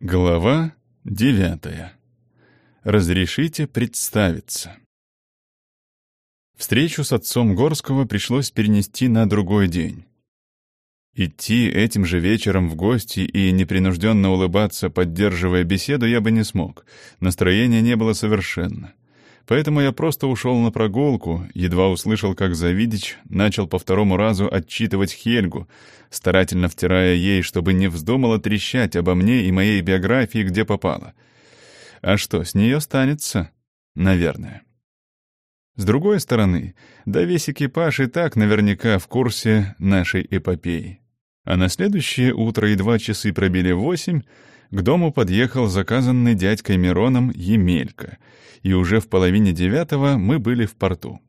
Глава девятая. Разрешите представиться. Встречу с отцом Горского пришлось перенести на другой день. Идти этим же вечером в гости и непринужденно улыбаться, поддерживая беседу, я бы не смог. Настроения не было совершенно. Поэтому я просто ушел на прогулку, едва услышал, как Завидич начал по второму разу отчитывать Хельгу, старательно втирая ей, чтобы не вздумала трещать обо мне и моей биографии, где попало. А что, с нее станется? Наверное. С другой стороны, да весь экипаж и так наверняка в курсе нашей эпопеи. А на следующее утро, едва часы пробили восемь, к дому подъехал заказанный дядькой Мироном Емелька, и уже в половине девятого мы были в порту.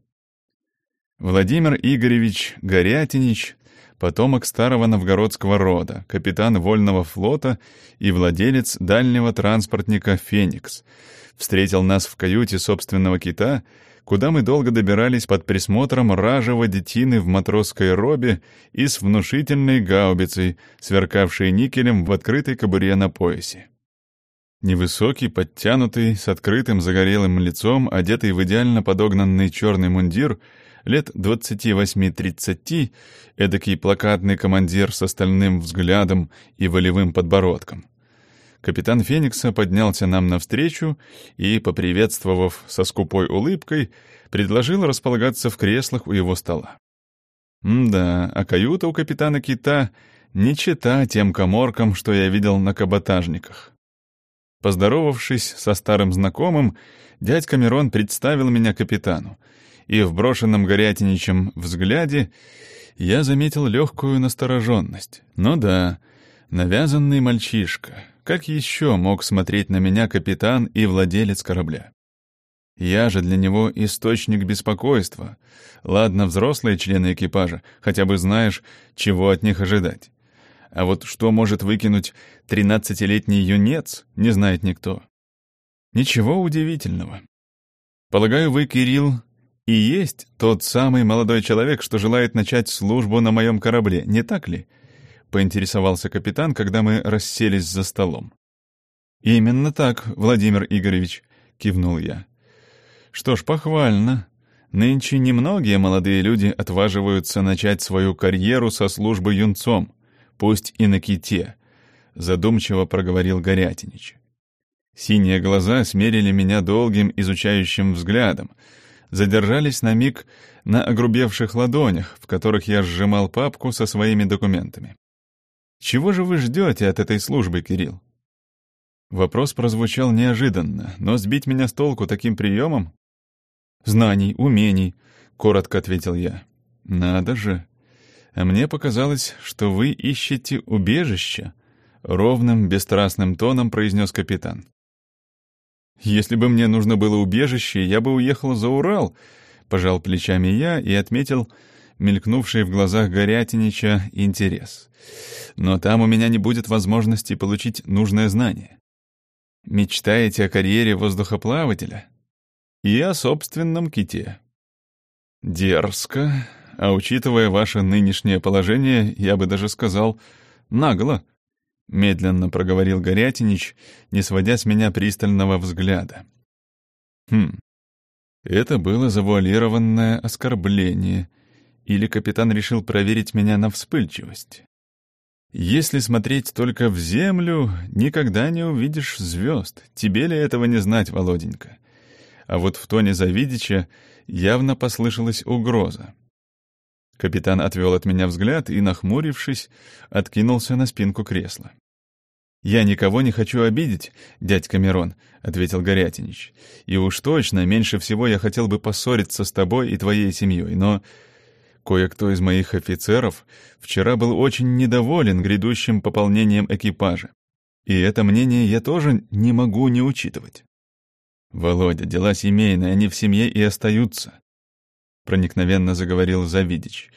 Владимир Игоревич Горятинич, потомок старого новгородского рода, капитан вольного флота и владелец дальнего транспортника «Феникс», встретил нас в каюте собственного кита — куда мы долго добирались под присмотром ражего детины в матросской робе и с внушительной гаубицей, сверкавшей никелем в открытой кобуре на поясе. Невысокий, подтянутый, с открытым загорелым лицом, одетый в идеально подогнанный черный мундир, лет 28-30, эдакий плакатный командир с остальным взглядом и волевым подбородком. Капитан Феникса поднялся нам навстречу и, поприветствовав со скупой улыбкой, предложил располагаться в креслах у его стола. да, а каюта у капитана Кита не чита тем коморкам, что я видел на каботажниках. Поздоровавшись со старым знакомым, дядька Мирон представил меня капитану, и в брошенном горятиничем взгляде я заметил легкую настороженность. Ну да, навязанный мальчишка — как еще мог смотреть на меня капитан и владелец корабля? Я же для него источник беспокойства. Ладно, взрослые члены экипажа, хотя бы знаешь, чего от них ожидать. А вот что может выкинуть тринадцатилетний юнец, не знает никто. Ничего удивительного. Полагаю, вы, Кирилл, и есть тот самый молодой человек, что желает начать службу на моем корабле, не так ли? — поинтересовался капитан, когда мы расселись за столом. «Именно так, Владимир Игоревич», — кивнул я. «Что ж, похвально. Нынче немногие молодые люди отваживаются начать свою карьеру со службы юнцом, пусть и на ките», — задумчиво проговорил Горятинич. Синие глаза смерили меня долгим изучающим взглядом, задержались на миг на огрубевших ладонях, в которых я сжимал папку со своими документами. Чего же вы ждете от этой службы, Кирилл? Вопрос прозвучал неожиданно, но сбить меня с толку таким приемом? Знаний, умений, коротко ответил я. Надо же. А мне показалось, что вы ищете убежище, ровным, бесстрастным тоном произнес капитан. Если бы мне нужно было убежище, я бы уехал за Урал, пожал плечами я и отметил, мелькнувший в глазах Горятинича интерес. «Но там у меня не будет возможности получить нужное знание. Мечтаете о карьере воздухоплавателя? И о собственном ките. Дерзко, а учитывая ваше нынешнее положение, я бы даже сказал, нагло», — медленно проговорил Горятинич, не сводя с меня пристального взгляда. «Хм, это было завуалированное оскорбление, или капитан решил проверить меня на вспыльчивость? Если смотреть только в землю, никогда не увидишь звезд. Тебе ли этого не знать, Володенька? А вот в тоне Завидича явно послышалась угроза. Капитан отвел от меня взгляд и, нахмурившись, откинулся на спинку кресла. «Я никого не хочу обидеть, дядька Мирон», — ответил Горятинич. «И уж точно меньше всего я хотел бы поссориться с тобой и твоей семьей, но Кое-кто из моих офицеров вчера был очень недоволен грядущим пополнением экипажа. И это мнение я тоже не могу не учитывать. «Володя, дела семейные, они в семье и остаются», — проникновенно заговорил Завидич.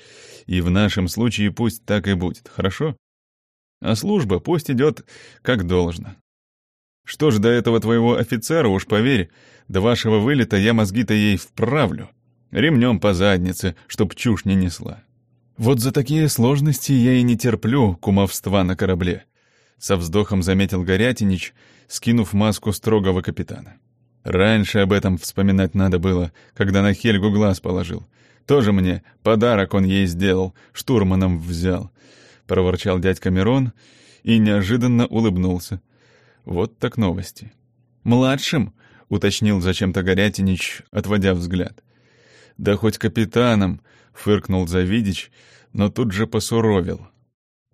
«И в нашем случае пусть так и будет, хорошо? А служба пусть идет как должно. Что ж до этого твоего офицера, уж поверь, до вашего вылета я мозги-то ей вправлю» ремнем по заднице, чтоб чушь не несла. Вот за такие сложности я и не терплю кумовства на корабле. Со вздохом заметил Горятинич, скинув маску строгого капитана. Раньше об этом вспоминать надо было, когда на Хельгу глаз положил. Тоже мне подарок он ей сделал, штурманом взял. Проворчал дядька Мирон и неожиданно улыбнулся. Вот так новости. «Младшим?» — уточнил зачем-то Горятинич, отводя взгляд. «Да хоть капитаном!» — фыркнул Завидич, но тут же посуровил.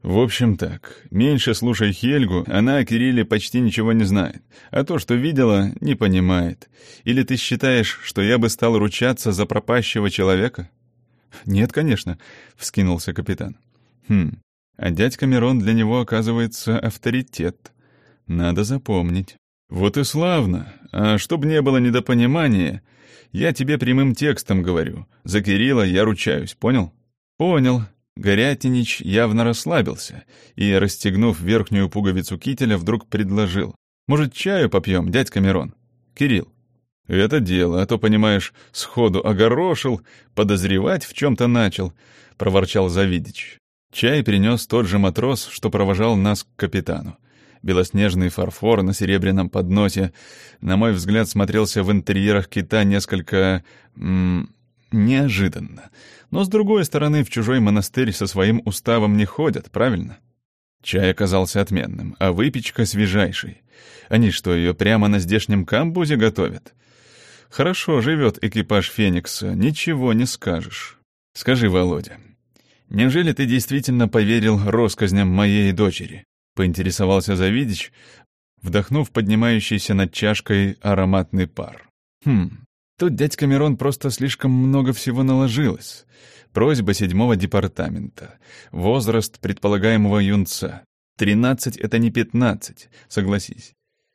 В общем так, меньше слушай Хельгу, она о Кирилле почти ничего не знает, а то, что видела, не понимает. Или ты считаешь, что я бы стал ручаться за пропащего человека? Нет, конечно, вскинулся капитан. Хм, а дядька Мирон для него оказывается авторитет. Надо запомнить. Вот и славно. А чтоб не было недопонимания, я тебе прямым текстом говорю. За Кирилла я ручаюсь, понял? Понял, Горятинич явно расслабился и, расстегнув верхнюю пуговицу кителя, вдруг предложил. «Может, чаю попьем, дядька Мирон? Кирилл?» «Это дело, а то, понимаешь, сходу огорошил, подозревать в чем-то начал», — проворчал Завидич. Чай принес тот же матрос, что провожал нас к капитану. Белоснежный фарфор на серебряном подносе, на мой взгляд, смотрелся в интерьерах кита несколько... М неожиданно. Но, с другой стороны, в чужой монастырь со своим уставом не ходят, правильно? Чай оказался отменным, а выпечка свежайшей. Они что, ее прямо на здешнем камбузе готовят? Хорошо живет экипаж Феникса, ничего не скажешь. Скажи, Володя, неужели ты действительно поверил россказням моей дочери? Поинтересовался Завидич, вдохнув поднимающийся над чашкой ароматный пар. Хм, Тут дядька Мирон просто слишком много всего наложилось. Просьба седьмого департамента. Возраст предполагаемого юнца. Тринадцать — это не пятнадцать, согласись.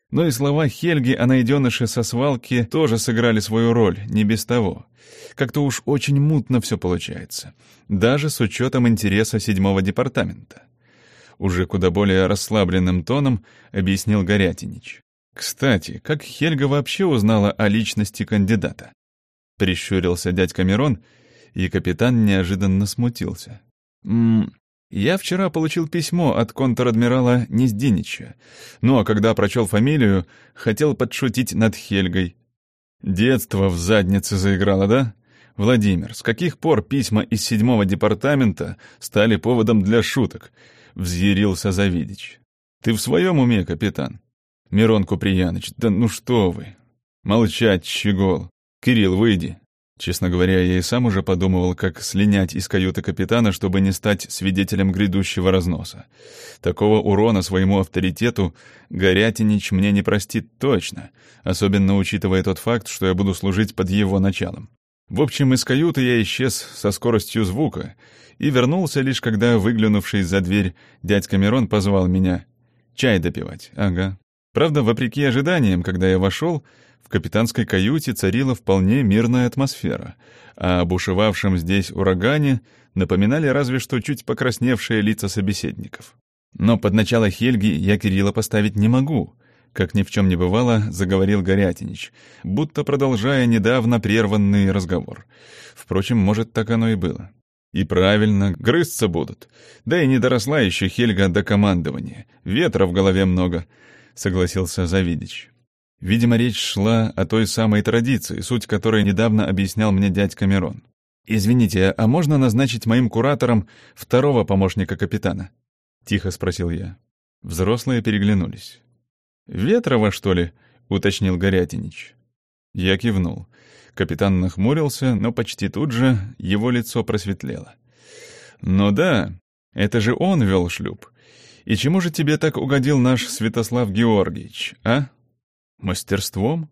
Но и слова Хельги о найденыше со свалки тоже сыграли свою роль, не без того. Как-то уж очень мутно все получается. Даже с учетом интереса седьмого департамента. Уже куда более расслабленным тоном объяснил Горятинич. Кстати, как Хельга вообще узнала о личности кандидата? Прищурился дядька Мирон, и капитан неожиданно смутился. «М я вчера получил письмо от контр-адмирала Нездинича. Ну а когда прочел фамилию, хотел подшутить над Хельгой. Детство в заднице заиграло, да? Владимир, с каких пор письма из седьмого департамента стали поводом для шуток? Взъярился Завидич. Ты в своем уме, капитан? Мирон Куприяныч, да ну что вы! Молчать, щегол! Кирилл, выйди!» Честно говоря, я и сам уже подумывал, как слинять из каюты капитана, чтобы не стать свидетелем грядущего разноса. Такого урона своему авторитету Горятинич мне не простит точно, особенно учитывая тот факт, что я буду служить под его началом. В общем, из каюты я исчез со скоростью звука и вернулся лишь когда, выглянувший за дверь, дядька Мирон позвал меня. «Чай допивать, ага». Правда, вопреки ожиданиям, когда я вошел, в капитанской каюте царила вполне мирная атмосфера, а об здесь урагане напоминали разве что чуть покрасневшие лица собеседников. Но под начало Хельги я Кирилла поставить не могу, как ни в чем не бывало, заговорил Горятинич, будто продолжая недавно прерванный разговор. Впрочем, может, так оно и было. И правильно, грызться будут. Да и не доросла еще Хельга до командования. Ветра в голове много —— согласился Завидич. Видимо, речь шла о той самой традиции, суть которой недавно объяснял мне дядька Мирон. «Извините, а можно назначить моим куратором второго помощника капитана?» — тихо спросил я. Взрослые переглянулись. «Ветрова, что ли?» — уточнил Горятинич. Я кивнул. Капитан нахмурился, но почти тут же его лицо просветлело. «Ну да, это же он вел шлюп. И чему же тебе так угодил наш Святослав Георгиевич, а? Мастерством?